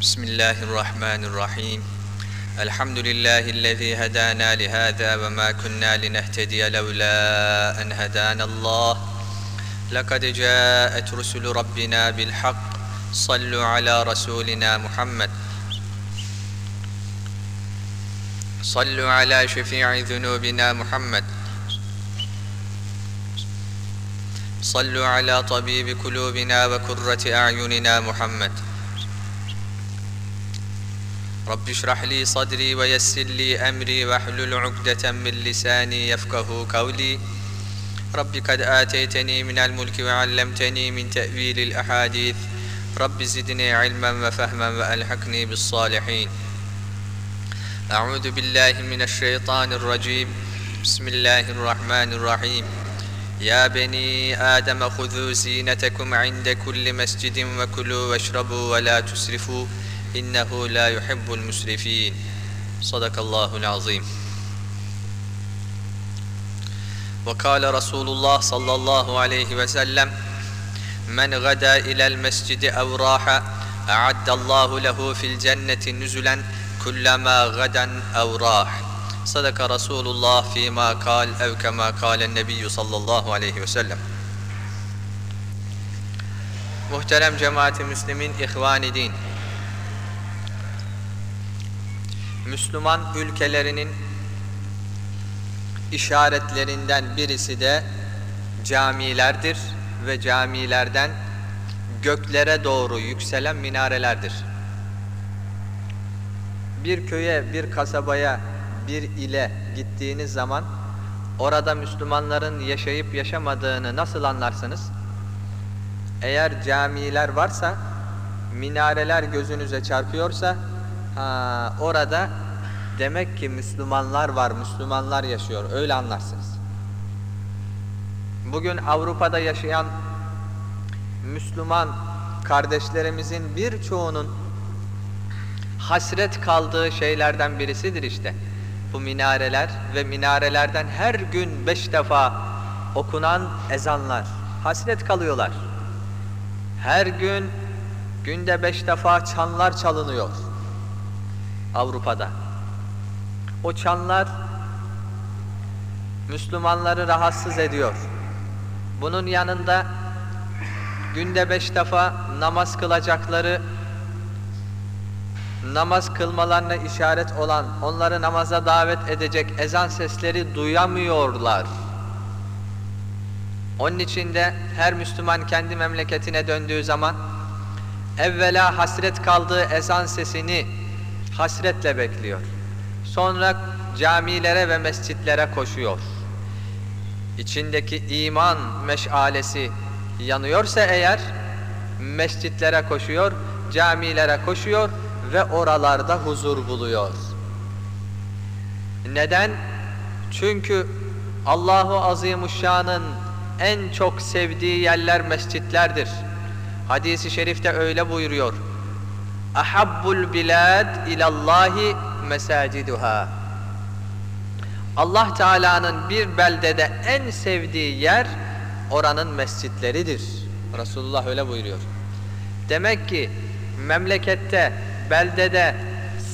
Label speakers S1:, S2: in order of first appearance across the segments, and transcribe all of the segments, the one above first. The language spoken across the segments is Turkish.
S1: بسم الله الرحمن الرحيم الحمد لله الذي هدانا لهذا وما كنا لنهتدي لولا أن هدانا الله لقد جاءت رسل ربنا بالحق صلوا على رسولنا محمد صلوا على شفيع ذنوبنا محمد صلوا على طبيب قلوبنا وكرة أعيننا محمد رب اشرح لي صدري ويسر لي أمري واحلل عقدة من لساني يفقه قولي. رب قد آتيتني من الملك وعلمتني من تأويل الأحاديث. رب زدني علما وفهما وألحقني بالصالحين. أعوذ بالله من الشيطان الرجيم. بسم الله الرحمن الرحيم. يا بني آدم خذوا زينتكم عند كل مسجد وكلوا واشربوا ولا تسرفوا. İnnehu la yuhibbul musrifin. Sadakallahul azim. Ve kâle Resulullah sallallahu aleyhi ve sellem Men gada ilel mescidi ev raha a'addallahu lehu fil cenneti nüzülen kullama gaden ev rah. Sadaka Resulullah fîmâ kal ev kemâ kâlen nebiyyü sallallahu aleyhi ve sellem. Muhterem cemaati müslimin, ihvan-i. Müslüman ülkelerinin işaretlerinden birisi de camilerdir ve camilerden göklere doğru yükselen minarelerdir. Bir köye, bir kasabaya, bir ile gittiğiniz zaman orada Müslümanların yaşayıp yaşamadığını nasıl anlarsınız? Eğer camiler varsa, minareler gözünüze çarpıyorsa, ha, orada demek ki Müslümanlar var, Müslümanlar yaşıyor. Öyle anlarsınız. Bugün Avrupa'da yaşayan Müslüman kardeşlerimizin birçoğunun hasret kaldığı şeylerden birisidir işte. Bu minareler ve minarelerden her gün beş defa okunan ezanlar. Hasret kalıyorlar. Her gün günde beş defa çanlar çalınıyor Avrupa'da. O çanlar Müslümanları rahatsız ediyor. Bunun yanında günde beş defa namaz kılacakları namaz kılmalarına işaret olan, onları namaza davet edecek ezan sesleri duyamıyorlar. Onun için de her Müslüman kendi memleketine döndüğü zaman evvela hasret kaldığı ezan sesini hasretle bekliyor. Sonra camilere ve mescitlere koşuyor. İçindeki iman meşalesi yanıyorsa eğer mescitlere koşuyor, camilere koşuyor ve oralarda huzur buluyor. Neden? Çünkü Allahu Azimuşşan'ın en çok sevdiği yerler mescitlerdir. Hadisi şerifte öyle buyuruyor. Ahabbul bilad ilallahi mesaciduha. Allah Teala'nın bir beldede en sevdiği yer oranın mescitleridir. Resulullah öyle buyuruyor. Demek ki memlekette, beldede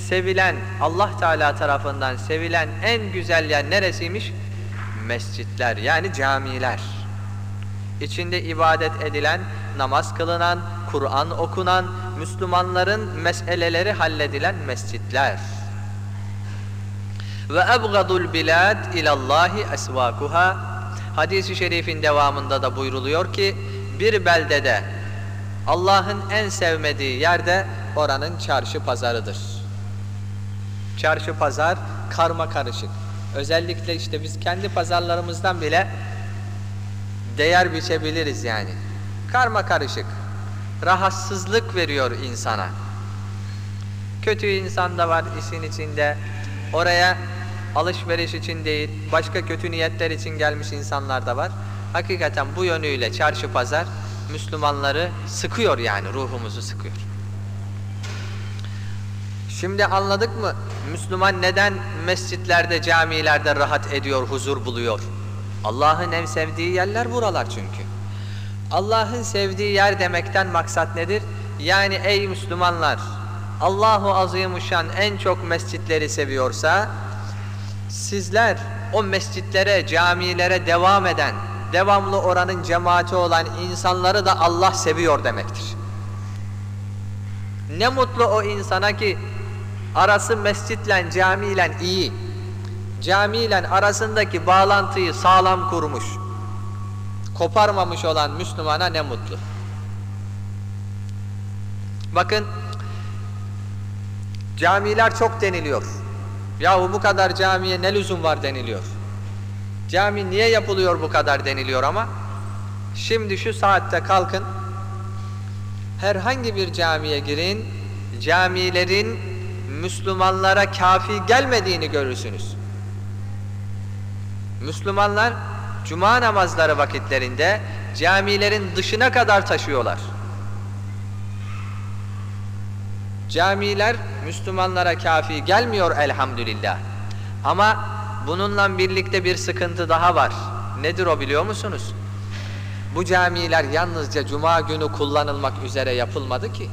S1: sevilen, Allah Teala tarafından sevilen en güzel yer neresiymiş? Mescitler yani camiler. İçinde ibadet edilen, namaz kılınan, Kur'an okunan, Müslümanların meseleleri halledilen mescitler. Ve ebgadul bilad ilallahi esvakuha. Hadis-i şerifin devamında da buyruluyor ki bir beldede Allah'ın en sevmediği yerde oranın çarşı pazarıdır. Çarşı pazar karma karışık. Özellikle işte biz kendi pazarlarımızdan bile değer biçebiliriz yani. Karma karışık. Rahatsızlık veriyor insana. Kötü insan da var işin içinde. Oraya alışveriş için değil, başka kötü niyetler için gelmiş insanlar da var. Hakikaten bu yönüyle çarşı pazar Müslümanları sıkıyor yani ruhumuzu sıkıyor. Şimdi anladık mı? Müslüman neden mescitlerde, camilerde rahat ediyor, huzur buluyor? Allah'ın en sevdiği yerler buralar çünkü. Allah'ın sevdiği yer demekten maksat nedir? Yani ey Müslümanlar, Allahu Azimuşşan en çok mescitleri seviyorsa sizler o mescitlere, camilere devam eden, devamlı oranın cemaati olan insanları da Allah seviyor demektir. Ne mutlu o insana ki arası mescitle, camiyle iyi. Camiyle arasındaki bağlantıyı sağlam kurmuş. Koparmamış olan Müslümana ne mutlu. Bakın camiler çok deniliyor. Yahu bu kadar camiye ne lüzum var deniliyor. Cami niye yapılıyor bu kadar deniliyor ama şimdi şu saatte kalkın herhangi bir camiye girin camilerin Müslümanlara kafi gelmediğini görürsünüz. Müslümanlar cuma namazları vakitlerinde camilerin dışına kadar taşıyorlar. Camiler Müslümanlara kafi gelmiyor elhamdülillah. Ama bununla birlikte bir sıkıntı daha var. Nedir o biliyor musunuz? Bu camiler yalnızca cuma günü kullanılmak üzere yapılmadı ki.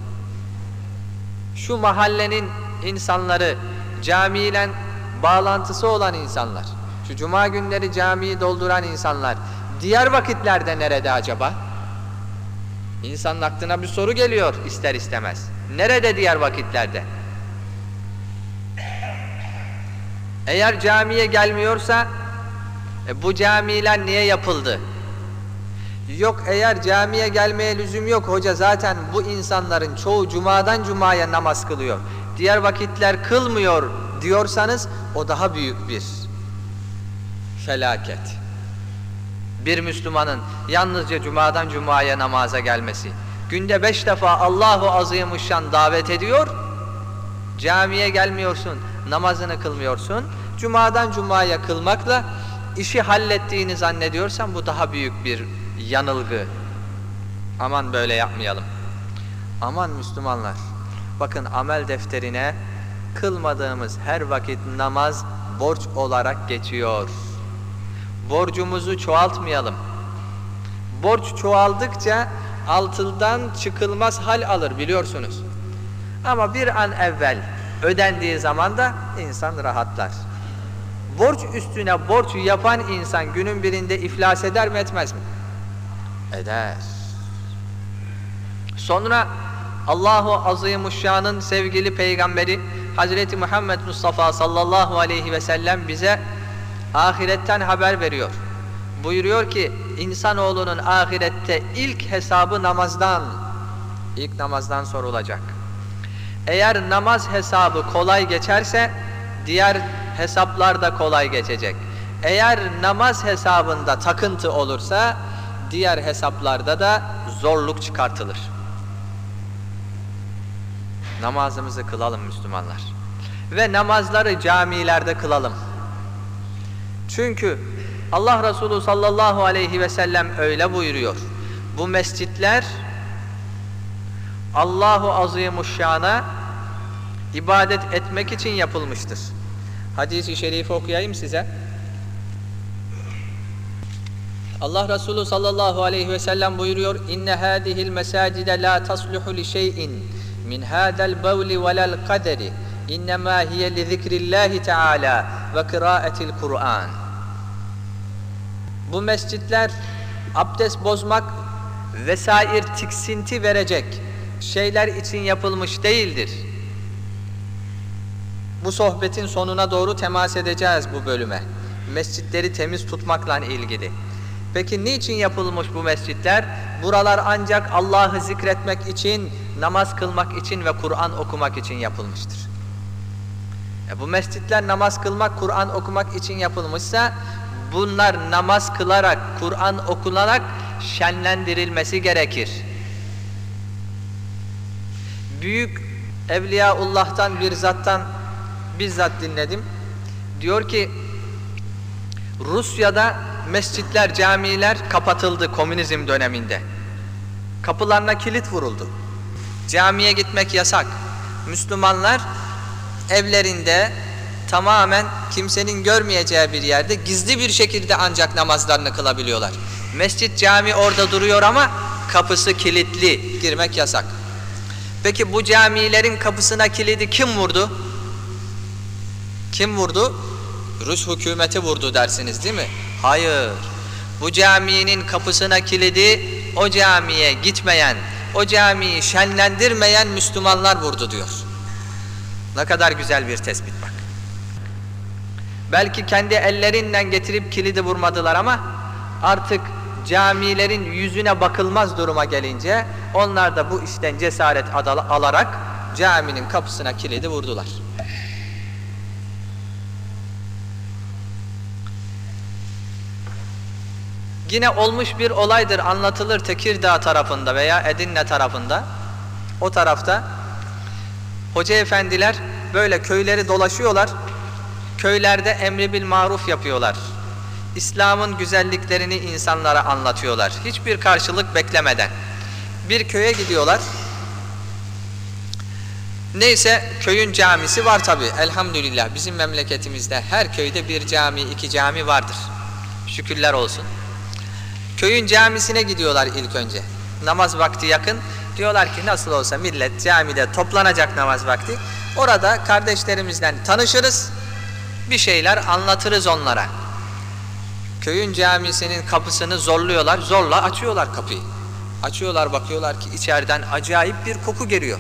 S1: Şu mahallenin insanları camiyle bağlantısı olan insanlar, şu cuma günleri camiyi dolduran insanlar diğer vakitlerde nerede acaba? İnsanın aklına bir soru geliyor ister istemez. Nerede diğer vakitlerde? Eğer camiye gelmiyorsa e, bu camiler niye yapıldı? Yok eğer camiye gelmeye lüzum yok hoca zaten bu insanların çoğu cumadan cumaya namaz kılıyor. Diğer vakitler kılmıyor diyorsanız o daha büyük bir felaket. Bir Müslümanın yalnızca cumadan cumaya namaza gelmesi. Günde beş defa Allahu Azimuşşan davet ediyor. Camiye gelmiyorsun, namazını kılmıyorsun. Cumadan cumaya kılmakla işi hallettiğini zannediyorsan bu daha büyük bir yanılgı. Aman böyle yapmayalım. Aman Müslümanlar. Bakın amel defterine kılmadığımız her vakit namaz borç olarak geçiyor. Borcumuzu çoğaltmayalım. Borç çoğaldıkça altından çıkılmaz hal alır biliyorsunuz. Ama bir an evvel ödendiği zaman da insan rahatlar. Borç üstüne borç yapan insan günün birinde iflas eder mi etmez mi? Eder. Sonra Allahu Azimuşşan'ın sevgili peygamberi Hazreti Muhammed Mustafa sallallahu aleyhi ve sellem bize ahiretten haber veriyor. Buyuruyor ki insanoğlunun ahirette ilk hesabı namazdan, ilk namazdan sorulacak. Eğer namaz hesabı kolay geçerse diğer hesaplar da kolay geçecek. Eğer namaz hesabında takıntı olursa diğer hesaplarda da zorluk çıkartılır. Namazımızı kılalım Müslümanlar. Ve namazları camilerde kılalım. Çünkü Allah Resulü sallallahu aleyhi ve sellem öyle buyuruyor. Bu mescitler Allahu Azimuşşan'a ibadet etmek için yapılmıştır. Hadisi şerifi okuyayım size. Allah Resulü sallallahu aleyhi ve sellem buyuruyor İnne hâzihil mesâcide la tasluhu li şey'in min hâzel bevli velel kaderi innemâ hiye li zikrillahi teâlâ ve kırâetil Kur'an Bu mescitler abdest bozmak vesair tiksinti verecek şeyler için yapılmış değildir. Bu sohbetin sonuna doğru temas edeceğiz bu bölüme. Mescitleri temiz tutmakla ilgili. Peki niçin yapılmış bu mescitler? Buralar ancak Allah'ı zikretmek için, namaz kılmak için ve Kur'an okumak için yapılmıştır. E bu mescitler namaz kılmak, Kur'an okumak için yapılmışsa bunlar namaz kılarak, Kur'an okunarak şenlendirilmesi gerekir. Büyük Evliyaullah'tan bir zattan bizzat dinledim. Diyor ki Rusya'da mescitler, camiler kapatıldı komünizm döneminde. Kapılarına kilit vuruldu. Camiye gitmek yasak. Müslümanlar evlerinde tamamen kimsenin görmeyeceği bir yerde gizli bir şekilde ancak namazlarını kılabiliyorlar. Mescit, cami orada duruyor ama kapısı kilitli, girmek yasak. Peki bu camilerin kapısına kilidi kim vurdu? Kim vurdu? Rus hükümeti vurdu dersiniz değil mi? Hayır. Bu caminin kapısına kilidi o camiye gitmeyen, o camiyi şenlendirmeyen Müslümanlar vurdu diyor. Ne kadar güzel bir tespit bak. Belki kendi ellerinden getirip kilidi vurmadılar ama artık camilerin yüzüne bakılmaz duruma gelince onlar da bu işten cesaret alarak caminin kapısına kilidi vurdular. Yine olmuş bir olaydır anlatılır Tekirdağ tarafında veya Edirne tarafında. O tarafta hoca efendiler böyle köyleri dolaşıyorlar. Köylerde emri bil maruf yapıyorlar. İslam'ın güzelliklerini insanlara anlatıyorlar. Hiçbir karşılık beklemeden. Bir köye gidiyorlar. Neyse köyün camisi var tabi. Elhamdülillah bizim memleketimizde her köyde bir cami, iki cami vardır. Şükürler olsun. Köyün camisine gidiyorlar ilk önce. Namaz vakti yakın. Diyorlar ki nasıl olsa millet camide toplanacak namaz vakti. Orada kardeşlerimizden tanışırız. Bir şeyler anlatırız onlara. Köyün camisinin kapısını zorluyorlar. Zorla açıyorlar kapıyı. Açıyorlar bakıyorlar ki içeriden acayip bir koku geliyor.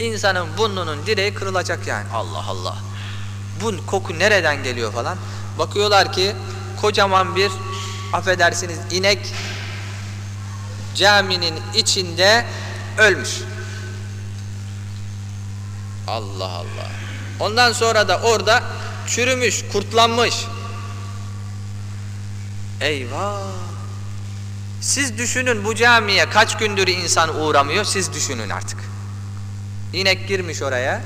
S1: İnsanın burnunun direği kırılacak yani. Allah Allah. Bu koku nereden geliyor falan. Bakıyorlar ki kocaman bir affedersiniz inek caminin içinde ölmüş. Allah Allah. Ondan sonra da orada çürümüş, kurtlanmış. Eyvah! Siz düşünün bu camiye kaç gündür insan uğramıyor, siz düşünün artık. İnek girmiş oraya.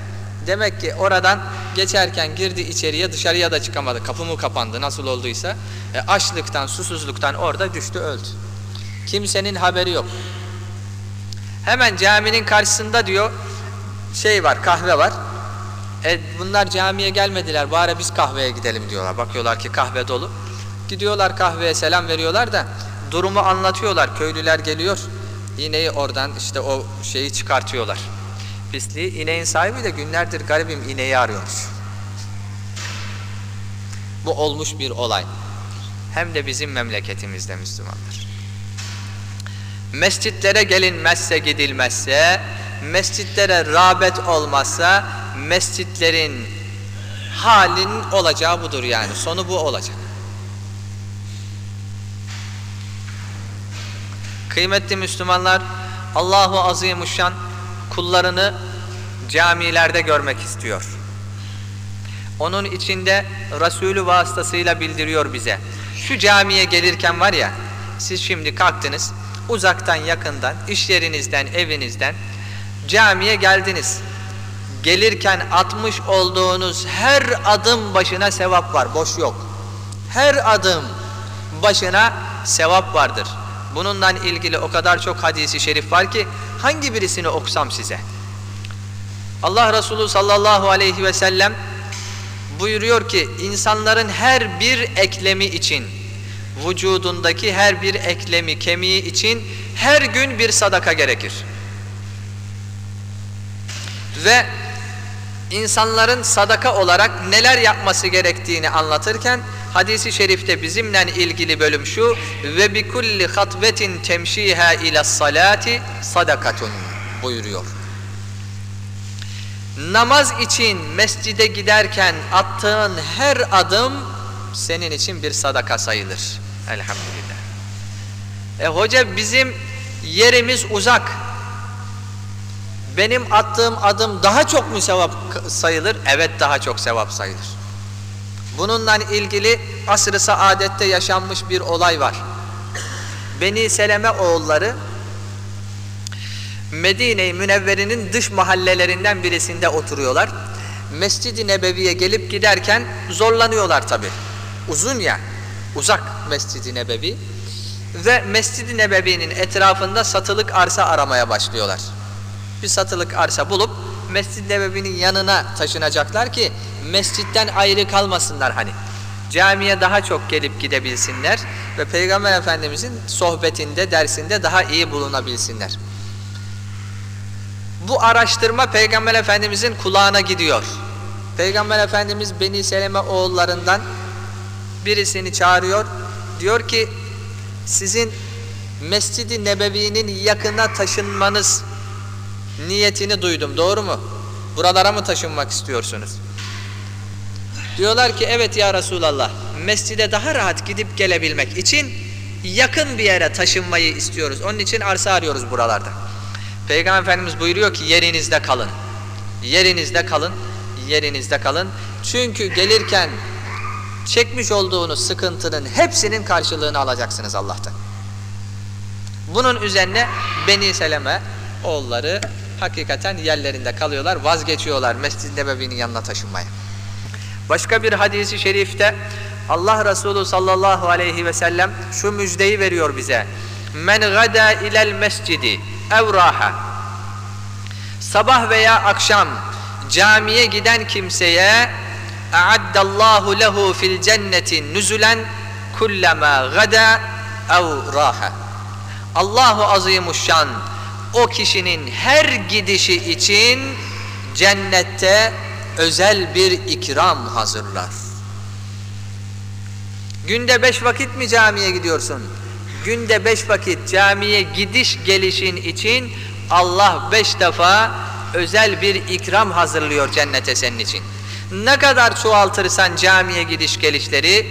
S1: Demek ki oradan geçerken girdi içeriye dışarıya da çıkamadı. Kapı mı kapandı nasıl olduysa. E, açlıktan, susuzluktan orada düştü öldü. Kimsenin haberi yok. Hemen caminin karşısında diyor şey var kahve var. E, bunlar camiye gelmediler bari biz kahveye gidelim diyorlar. Bakıyorlar ki kahve dolu. Gidiyorlar kahveye selam veriyorlar da durumu anlatıyorlar. Köylüler geliyor. İğneyi oradan işte o şeyi çıkartıyorlar. Pisliği. İneğin sahibi de günlerdir garibim ineği arıyormuş. Bu olmuş bir olay. Hem de bizim memleketimizde Müslümanlar. Mescitlere gelinmezse gidilmezse, mescitlere rağbet olmazsa, mescitlerin halin olacağı budur yani. Sonu bu olacak. Kıymetli Müslümanlar, Allahu Azimuşşan kullarını camilerde görmek istiyor. Onun içinde Resulü vasıtasıyla bildiriyor bize. Şu camiye gelirken var ya, siz şimdi kalktınız, uzaktan yakından, iş yerinizden, evinizden camiye geldiniz. Gelirken atmış olduğunuz her adım başına sevap var, boş yok. Her adım başına sevap vardır. Bununla ilgili o kadar çok hadisi şerif var ki hangi birisini okusam size? Allah Resulü sallallahu aleyhi ve sellem buyuruyor ki insanların her bir eklemi için vücudundaki her bir eklemi kemiği için her gün bir sadaka gerekir. Ve insanların sadaka olarak neler yapması gerektiğini anlatırken hadisi şerifte bizimle ilgili bölüm şu ve bi kulli hatvetin temşiha ila salati sadakatun buyuruyor. Namaz için mescide giderken attığın her adım senin için bir sadaka sayılır. Elhamdülillah. E hoca bizim yerimiz uzak. Benim attığım adım daha çok mu sevap sayılır? Evet daha çok sevap sayılır. Bununla ilgili asr-ı saadette yaşanmış bir olay var. Beni Seleme oğulları Medine-i Münevvere'nin dış mahallelerinden birisinde oturuyorlar. Mescid-i Nebevi'ye gelip giderken zorlanıyorlar tabi. Uzun ya, uzak Mescid-i Nebevi. Ve Mescid-i Nebevi'nin etrafında satılık arsa aramaya başlıyorlar. Bir satılık arsa bulup Mescid-i Nebevi'nin yanına taşınacaklar ki mescitten ayrı kalmasınlar hani. Camiye daha çok gelip gidebilsinler ve Peygamber Efendimizin sohbetinde, dersinde daha iyi bulunabilsinler. Bu araştırma Peygamber Efendimizin kulağına gidiyor. Peygamber Efendimiz Beni Seleme oğullarından birisini çağırıyor. Diyor ki sizin Mescid-i Nebevi'nin yakına taşınmanız niyetini duydum. Doğru mu? Buralara mı taşınmak istiyorsunuz? Diyorlar ki evet ya Resulallah mescide daha rahat gidip gelebilmek için yakın bir yere taşınmayı istiyoruz. Onun için arsa arıyoruz buralarda. Peygamber Efendimiz buyuruyor ki yerinizde kalın. Yerinizde kalın. Yerinizde kalın. Çünkü gelirken çekmiş olduğunuz sıkıntının hepsinin karşılığını alacaksınız Allah'tan. Bunun üzerine Beni Seleme oğulları hakikaten yerlerinde kalıyorlar, vazgeçiyorlar Mescid-i Nebevi'nin yanına taşınmaya. Başka bir hadisi şerifte Allah Resulü sallallahu aleyhi ve sellem şu müjdeyi veriyor bize. Men gada ilel mescidi evraha Sabah veya akşam camiye giden kimseye a'addallahu lehu fil cenneti nüzulen kullama gada ev raha Allahu azimuşşan o kişinin her gidişi için cennette özel bir ikram hazırlar. Günde beş vakit mi camiye gidiyorsun? Günde beş vakit camiye gidiş gelişin için Allah beş defa özel bir ikram hazırlıyor cennete senin için. Ne kadar çoğaltırsan camiye gidiş gelişleri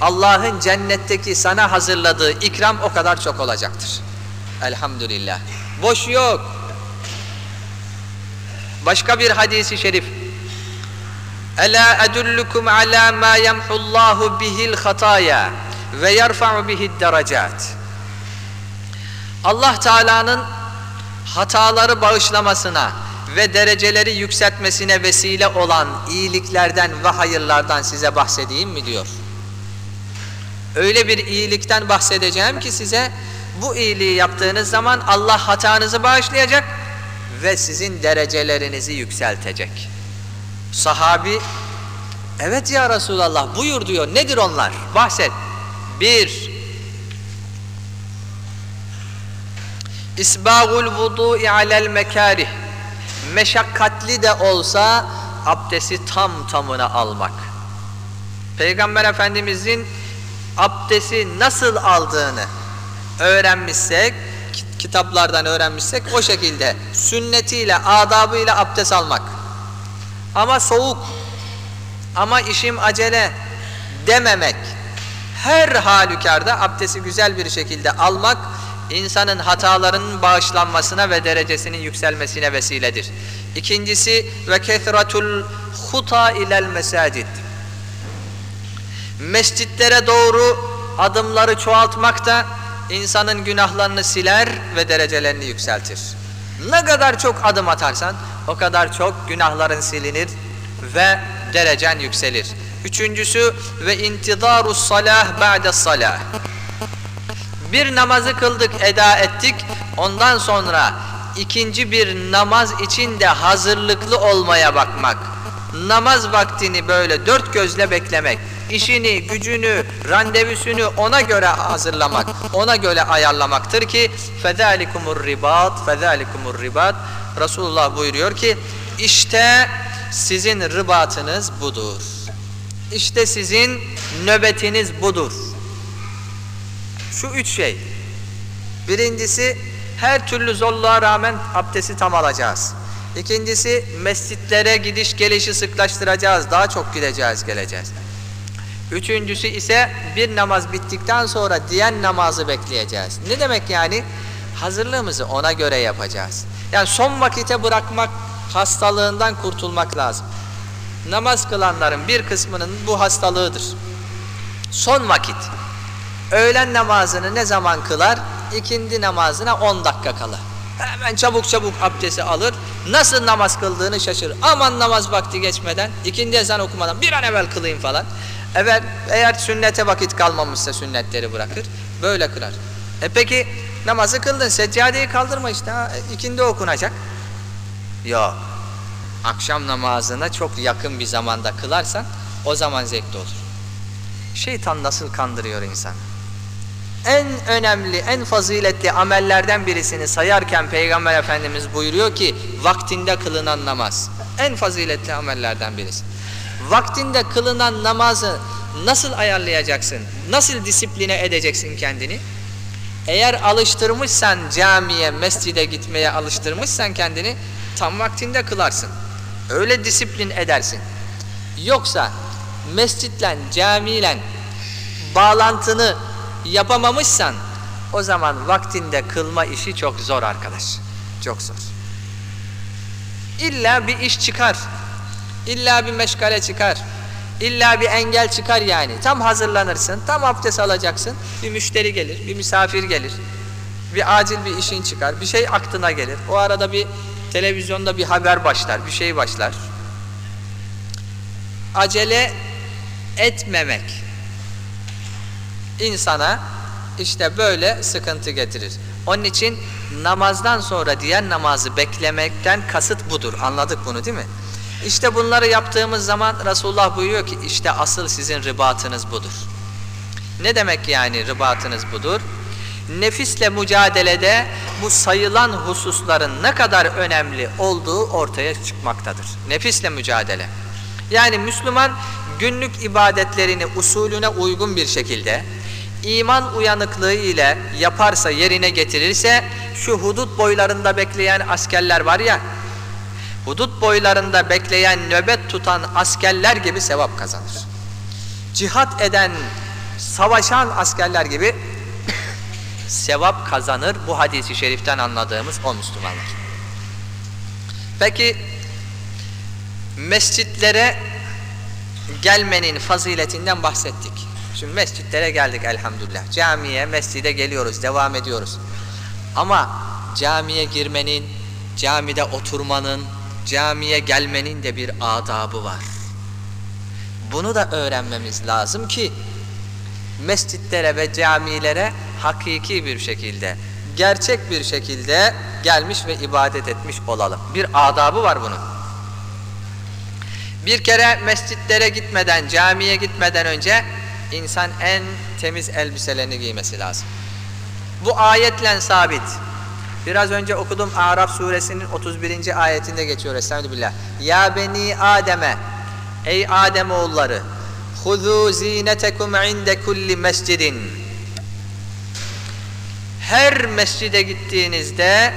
S1: Allah'ın cennetteki sana hazırladığı ikram o kadar çok olacaktır. Elhamdülillah. Boş yok. Başka bir hadisi şerif. Ela edullukum ala ma yemhullahu bihil hataya ve yerfa'u bihid derecat. Allah Teala'nın hataları bağışlamasına ve dereceleri yükseltmesine vesile olan iyiliklerden ve hayırlardan size bahsedeyim mi diyor. Öyle bir iyilikten bahsedeceğim ki size bu iyiliği yaptığınuz zaman Allah hatanızı bağışlayacak ve sizin derecelerinizi yükseltecek. Sahabi evet ya Resulallah buyur diyor. Nedir onlar? Bahset. Bir İsbâgul vudu'i alel mekarih Meşakkatli de olsa abdesti tam tamına almak. Peygamber Efendimizin abdesti nasıl aldığını öğrenmişsek, kitaplardan öğrenmişsek o şekilde sünnetiyle, adabıyla abdest almak. Ama soğuk, ama işim acele dememek, her halükarda abdesti güzel bir şekilde almak, insanın hatalarının bağışlanmasına ve derecesinin yükselmesine vesiledir. İkincisi ve kethratul huta ilel mesacid. Mescitlere doğru adımları çoğaltmak da insanın günahlarını siler ve derecelerini yükseltir. Ne kadar çok adım atarsan o kadar çok günahların silinir ve derecen yükselir. Üçüncüsü ve intidarus salah ba'de salah. Bir namazı kıldık, eda ettik. Ondan sonra ikinci bir namaz için de hazırlıklı olmaya bakmak. Namaz vaktini böyle dört gözle beklemek. İşini, gücünü, randevusunu ona göre hazırlamak, ona göre ayarlamaktır ki fezalikumur ribat, fezalikumur ribat. Resulullah buyuruyor ki işte sizin ribatınız budur. İşte sizin nöbetiniz budur. Şu üç şey. Birincisi her türlü zorluğa rağmen abdesti tam alacağız. İkincisi mescitlere gidiş gelişi sıklaştıracağız. Daha çok gideceğiz geleceğiz. Üçüncüsü ise bir namaz bittikten sonra diğer namazı bekleyeceğiz. Ne demek yani? Hazırlığımızı ona göre yapacağız. Yani son vakite bırakmak hastalığından kurtulmak lazım. Namaz kılanların bir kısmının bu hastalığıdır. Son vakit. Öğlen namazını ne zaman kılar? İkindi namazına 10 dakika kala. Hemen çabuk çabuk abdesti alır. Nasıl namaz kıldığını şaşırır. Aman namaz vakti geçmeden, ikindi ezan okumadan bir an evvel kılayım falan. Evet, eğer sünnete vakit kalmamışsa sünnetleri bırakır. Böyle kılar. E peki namazı kıldın, seccadeyi kaldırma işte. Ha, ikindi okunacak. Yok. Akşam namazına çok yakın bir zamanda kılarsan o zaman zevkli olur. Şeytan nasıl kandırıyor insan? en önemli, en faziletli amellerden birisini sayarken Peygamber Efendimiz buyuruyor ki vaktinde kılınan namaz. En faziletli amellerden birisi. Vaktinde kılınan namazı nasıl ayarlayacaksın? Nasıl disipline edeceksin kendini? Eğer alıştırmışsan camiye, mescide gitmeye alıştırmışsan kendini tam vaktinde kılarsın. Öyle disiplin edersin. Yoksa mescitle, camiyle bağlantını yapamamışsan o zaman vaktinde kılma işi çok zor arkadaş. Çok zor. İlla bir iş çıkar. İlla bir meşgale çıkar. İlla bir engel çıkar yani. Tam hazırlanırsın, tam abdest alacaksın. Bir müşteri gelir, bir misafir gelir. Bir acil bir işin çıkar, bir şey aklına gelir. O arada bir televizyonda bir haber başlar, bir şey başlar. Acele etmemek insana işte böyle sıkıntı getirir. Onun için namazdan sonra diğer namazı beklemekten kasıt budur. Anladık bunu değil mi? İşte bunları yaptığımız zaman Resulullah buyuruyor ki işte asıl sizin ribatınız budur. Ne demek yani ribatınız budur? Nefisle mücadelede bu sayılan hususların ne kadar önemli olduğu ortaya çıkmaktadır. Nefisle mücadele. Yani Müslüman günlük ibadetlerini usulüne uygun bir şekilde iman uyanıklığı ile yaparsa yerine getirirse şu hudut boylarında bekleyen askerler var ya hudut boylarında bekleyen nöbet tutan askerler gibi sevap kazanır. Cihat eden, savaşan askerler gibi sevap kazanır bu hadisi şeriften anladığımız o Müslümanlar. Peki mescitlere gelmenin faziletinden bahsettik. Şimdi mescitlere geldik elhamdülillah. Camiye, mescide geliyoruz, devam ediyoruz. Ama camiye girmenin, camide oturmanın, camiye gelmenin de bir adabı var. Bunu da öğrenmemiz lazım ki mescitlere ve camilere hakiki bir şekilde, gerçek bir şekilde gelmiş ve ibadet etmiş olalım. Bir adabı var bunun. Bir kere mescitlere gitmeden, camiye gitmeden önce insan en temiz elbiselerini giymesi lazım. Bu ayetle sabit. Biraz önce okudum Araf suresinin 31. ayetinde geçiyor Estağfirullah. Ya beni Adem'e Ey Adem oğulları Huzu zinetekum inde kulli mescidin Her mescide gittiğinizde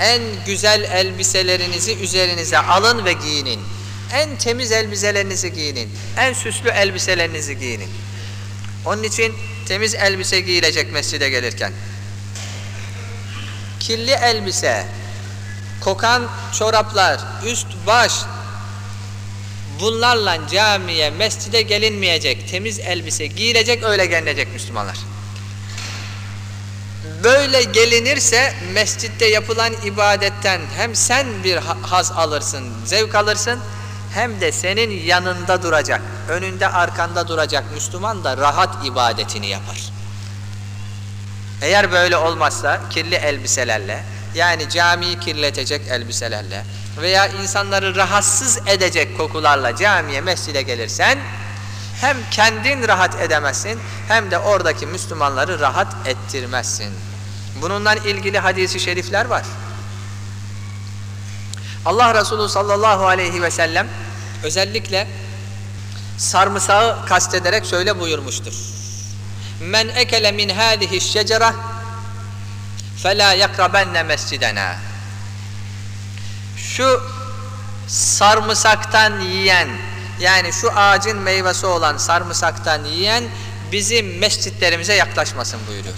S1: en güzel elbiselerinizi üzerinize alın ve giyinin. En temiz elbiselerinizi giyinin. En süslü elbiselerinizi giyinin. Onun için temiz elbise giyilecek mescide gelirken. Kirli elbise, kokan çoraplar, üst baş bunlarla camiye, mescide gelinmeyecek, temiz elbise giyilecek, öyle gelinecek Müslümanlar. Böyle gelinirse mescitte yapılan ibadetten hem sen bir haz alırsın, zevk alırsın, hem de senin yanında duracak, önünde arkanda duracak Müslüman da rahat ibadetini yapar. Eğer böyle olmazsa kirli elbiselerle, yani camiyi kirletecek elbiselerle veya insanları rahatsız edecek kokularla camiye, mescide gelirsen hem kendin rahat edemezsin hem de oradaki Müslümanları rahat ettirmezsin. Bununla ilgili hadisi şerifler var. Allah Resulü sallallahu aleyhi ve sellem özellikle sarımsağı kastederek şöyle buyurmuştur. Men ekele min hadihi şecere fela yakrabenne mescidena. Şu sarımsaktan yiyen yani şu ağacın meyvesi olan sarımsaktan yiyen bizim mescitlerimize yaklaşmasın buyuruyor.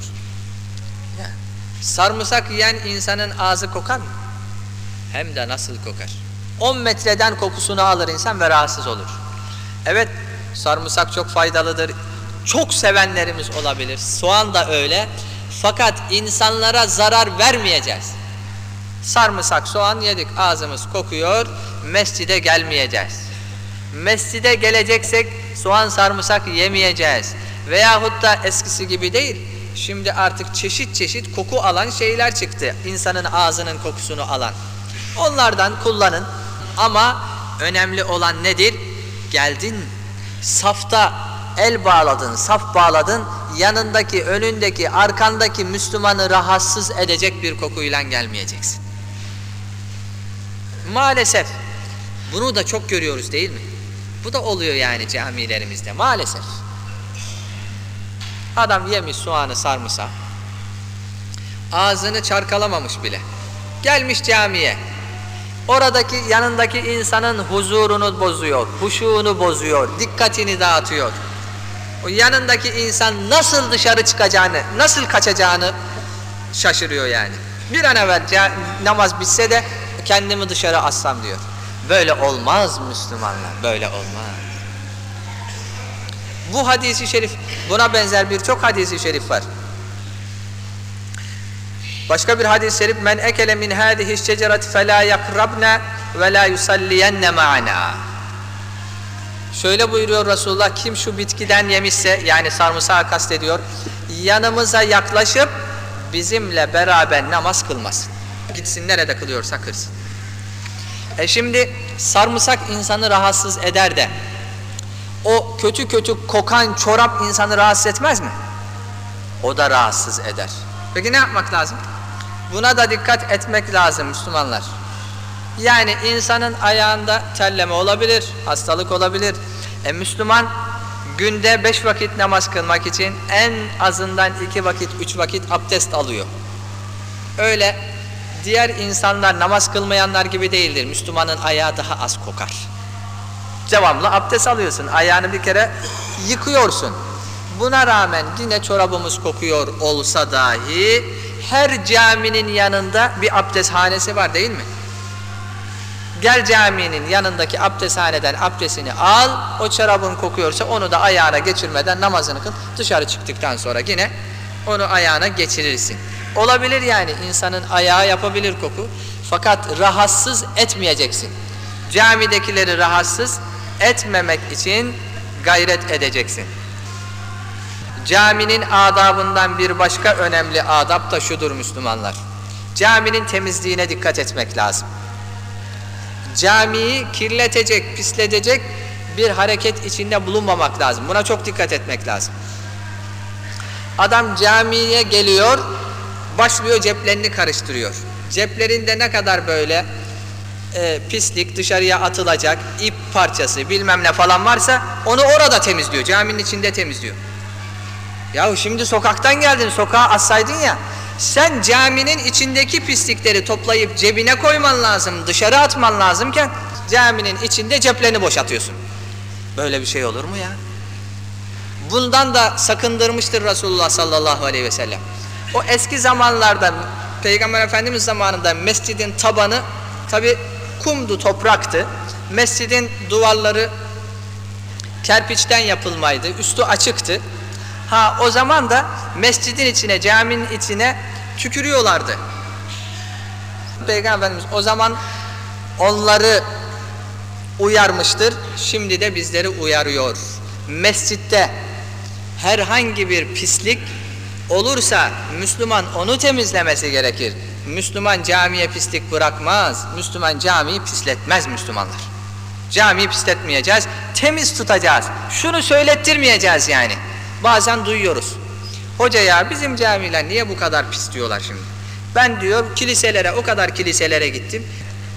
S1: Yani, sarımsak yiyen insanın ağzı kokar mı? Hem de nasıl kokar? 10 metreden kokusunu alır insan ve rahatsız olur. Evet sarımsak çok faydalıdır. Çok sevenlerimiz olabilir. Soğan da öyle. Fakat insanlara zarar vermeyeceğiz. Sarımsak, soğan yedik. Ağzımız kokuyor. Mescide gelmeyeceğiz. Mescide geleceksek soğan, sarımsak yemeyeceğiz. Veyahut da eskisi gibi değil. Şimdi artık çeşit çeşit koku alan şeyler çıktı. İnsanın ağzının kokusunu alan. Onlardan kullanın. Ama önemli olan nedir? Geldin, safta el bağladın, saf bağladın, yanındaki, önündeki, arkandaki Müslümanı rahatsız edecek bir kokuyla gelmeyeceksin. Maalesef bunu da çok görüyoruz değil mi? Bu da oluyor yani camilerimizde maalesef. Adam yemiş soğanı sarmısa ağzını çarkalamamış bile. Gelmiş camiye. Oradaki yanındaki insanın huzurunu bozuyor, huşuğunu bozuyor, dikkatini dağıtıyor. O yanındaki insan nasıl dışarı çıkacağını, nasıl kaçacağını şaşırıyor yani. Bir an evvel namaz bitse de kendimi dışarı assam diyor. Böyle olmaz Müslümanlar, böyle olmaz. Bu hadisi şerif, buna benzer birçok hadisi şerif var. Başka bir hadis-i şerif men ekele min hadihi şecereti fela yakrabna ve la yusalliyenne ma'ana. Şöyle buyuruyor Resulullah kim şu bitkiden yemişse yani sarımsağı kastediyor yanımıza yaklaşıp bizimle beraber namaz kılmasın. Gitsin nerede kılıyorsa kırsın. E şimdi sarımsak insanı rahatsız eder de o kötü kötü kokan çorap insanı rahatsız etmez mi? O da rahatsız eder. Peki ne yapmak lazım? Buna da dikkat etmek lazım Müslümanlar. Yani insanın ayağında telleme olabilir, hastalık olabilir. E Müslüman günde beş vakit namaz kılmak için en azından iki vakit, üç vakit abdest alıyor. Öyle diğer insanlar namaz kılmayanlar gibi değildir. Müslümanın ayağı daha az kokar. Devamlı abdest alıyorsun. Ayağını bir kere yıkıyorsun. Buna rağmen yine çorabımız kokuyor olsa dahi her caminin yanında bir abdesthanesi var değil mi? Gel caminin yanındaki abdesthaneden abdestini al, o çorabın kokuyorsa onu da ayağına geçirmeden namazını kıl. Dışarı çıktıktan sonra yine onu ayağına geçirirsin. Olabilir yani insanın ayağı yapabilir koku. Fakat rahatsız etmeyeceksin. Camidekileri rahatsız etmemek için gayret edeceksin. Caminin adabından bir başka önemli adab da şudur Müslümanlar. Caminin temizliğine dikkat etmek lazım. Camiyi kirletecek, pisletecek bir hareket içinde bulunmamak lazım. Buna çok dikkat etmek lazım. Adam camiye geliyor, başlıyor ceplerini karıştırıyor. Ceplerinde ne kadar böyle e, pislik dışarıya atılacak ip parçası bilmem ne falan varsa onu orada temizliyor. Caminin içinde temizliyor. Yahu şimdi sokaktan geldin sokağa assaydın ya sen caminin içindeki pislikleri toplayıp cebine koyman lazım dışarı atman lazımken caminin içinde ceplerini boşatıyorsun. Böyle bir şey olur mu ya? Bundan da sakındırmıştır Resulullah sallallahu aleyhi ve sellem. O eski zamanlarda Peygamber Efendimiz zamanında mescidin tabanı tabi kumdu topraktı. Mescidin duvarları kerpiçten yapılmaydı. Üstü açıktı. Ha o zaman da mescidin içine, caminin içine tükürüyorlardı. Peygamberimiz o zaman onları uyarmıştır. Şimdi de bizleri uyarıyor. Mescitte herhangi bir pislik olursa Müslüman onu temizlemesi gerekir. Müslüman camiye pislik bırakmaz. Müslüman camiyi pisletmez Müslümanlar. Camiyi pisletmeyeceğiz, temiz tutacağız. Şunu söylettirmeyeceğiz yani. Bazen duyuyoruz. Hoca ya bizim camiler niye bu kadar pis diyorlar şimdi? Ben diyor kiliselere o kadar kiliselere gittim.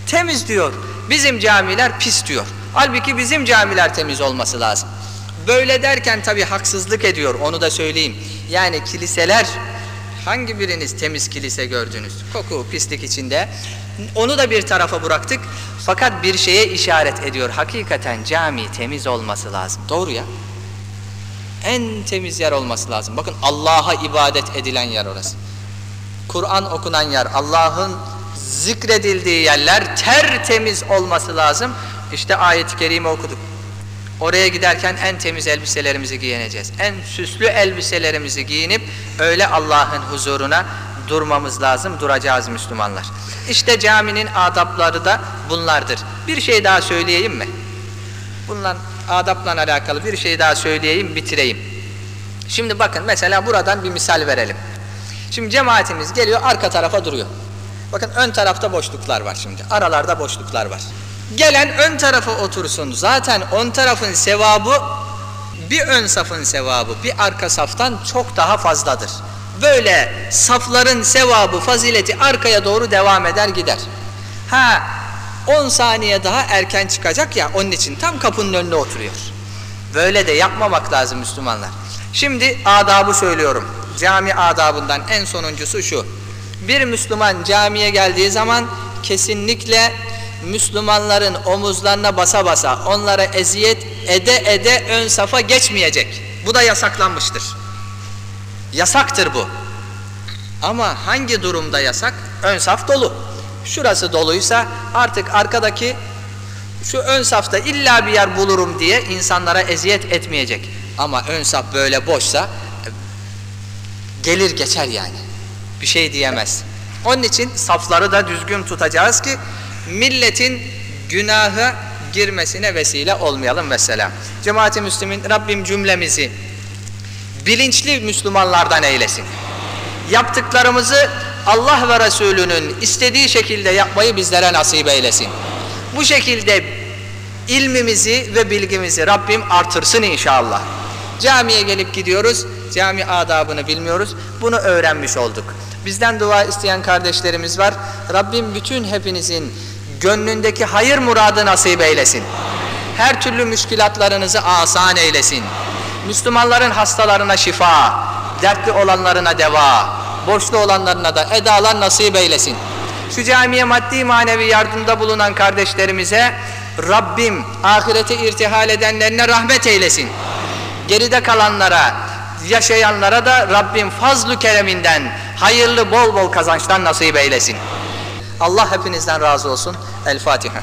S1: Temiz diyor. Bizim camiler pis diyor. Halbuki bizim camiler temiz olması lazım. Böyle derken tabi haksızlık ediyor onu da söyleyeyim. Yani kiliseler hangi biriniz temiz kilise gördünüz? Koku, pislik içinde. Onu da bir tarafa bıraktık. Fakat bir şeye işaret ediyor. Hakikaten cami temiz olması lazım. Doğru ya. En temiz yer olması lazım. Bakın Allah'a ibadet edilen yer orası. Kur'an okunan yer, Allah'ın zikredildiği yerler tertemiz olması lazım. İşte ayet-i kerime okuduk. Oraya giderken en temiz elbiselerimizi giyineceğiz. En süslü elbiselerimizi giyinip öyle Allah'ın huzuruna durmamız lazım, duracağız Müslümanlar. İşte caminin adapları da bunlardır. Bir şey daha söyleyeyim mi? Bunlar adapla alakalı bir şey daha söyleyeyim, bitireyim. Şimdi bakın mesela buradan bir misal verelim. Şimdi cemaatimiz geliyor, arka tarafa duruyor. Bakın ön tarafta boşluklar var şimdi. Aralarda boşluklar var. Gelen ön tarafa otursun. Zaten ön tarafın sevabı bir ön safın sevabı bir arka saftan çok daha fazladır. Böyle safların sevabı, fazileti arkaya doğru devam eder gider. Ha 10 saniye daha erken çıkacak ya onun için tam kapının önüne oturuyor. Böyle de yapmamak lazım Müslümanlar. Şimdi adabı söylüyorum. Cami adabından en sonuncusu şu. Bir Müslüman camiye geldiği zaman kesinlikle Müslümanların omuzlarına basa basa onlara eziyet ede ede ön safa geçmeyecek. Bu da yasaklanmıştır. Yasaktır bu. Ama hangi durumda yasak? Ön saf dolu. Şurası doluysa artık arkadaki şu ön safta illa bir yer bulurum diye insanlara eziyet etmeyecek. Ama ön saf böyle boşsa gelir geçer yani. Bir şey diyemez. Onun için safları da düzgün tutacağız ki milletin günaha girmesine vesile olmayalım mesela. Cemaati Müslümin Rabbim cümlemizi bilinçli Müslümanlardan eylesin. Yaptıklarımızı Allah ve Resulünün istediği şekilde yapmayı bizlere nasip eylesin. Bu şekilde ilmimizi ve bilgimizi Rabbim artırsın inşallah. Camiye gelip gidiyoruz, cami adabını bilmiyoruz, bunu öğrenmiş olduk. Bizden dua isteyen kardeşlerimiz var. Rabbim bütün hepinizin gönlündeki hayır muradı nasip eylesin. Her türlü müşkilatlarınızı asan eylesin. Müslümanların hastalarına şifa, dertli olanlarına deva, borçlu olanlarına da edalar nasip eylesin. Şu camiye maddi manevi yardımda bulunan kardeşlerimize Rabbim ahirete irtihal edenlerine rahmet eylesin. Geride kalanlara, yaşayanlara da Rabbim fazlu kereminden, hayırlı bol bol kazançtan nasip eylesin. Allah hepinizden razı olsun. El Fatiha.